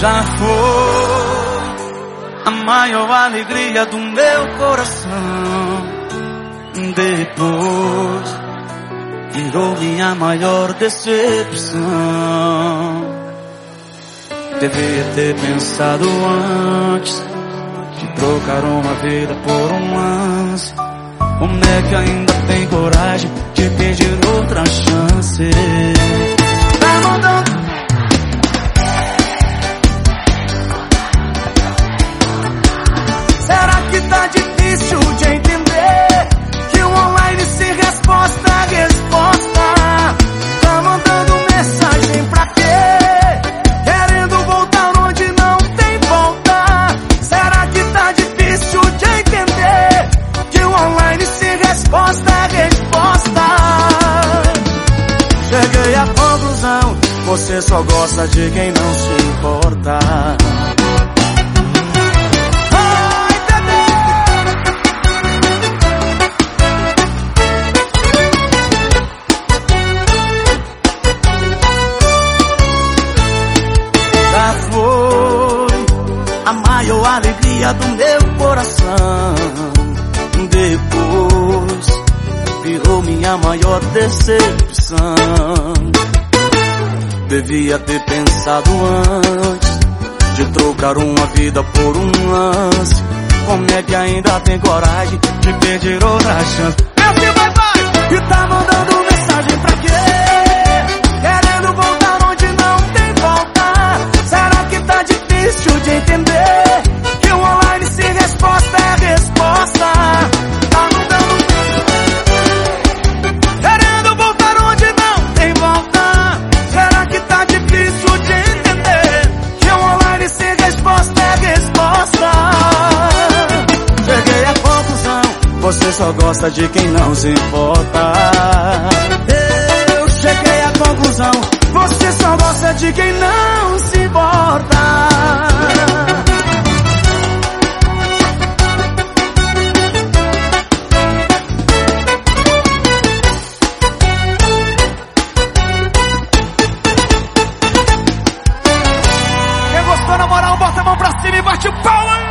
Já foi a maior alegria do meu coração. Depois virou minha maior decepção. Devia ter pensado antes de trocar uma vida por um lance. Como é que ainda tem coragem conclusão, você só gosta de quem não se importa. Já foi a maior alegria do meu coração. Depois virou minha maior decepção. Devia ter pensado antes de trocar uma vida por um lance. Como é que ainda tem coragem de pedir outra chance? Esse vai, vai! E tá mandando mensagem pra quê? Querendo voltar onde não tem volta. Será que tá difícil de entender? Só gosta de quem não se importa. Eu cheguei à conclusão, você só gosta de quem não se importa. Quem gostou, na moral, bota a mão pra cima e bate o pau!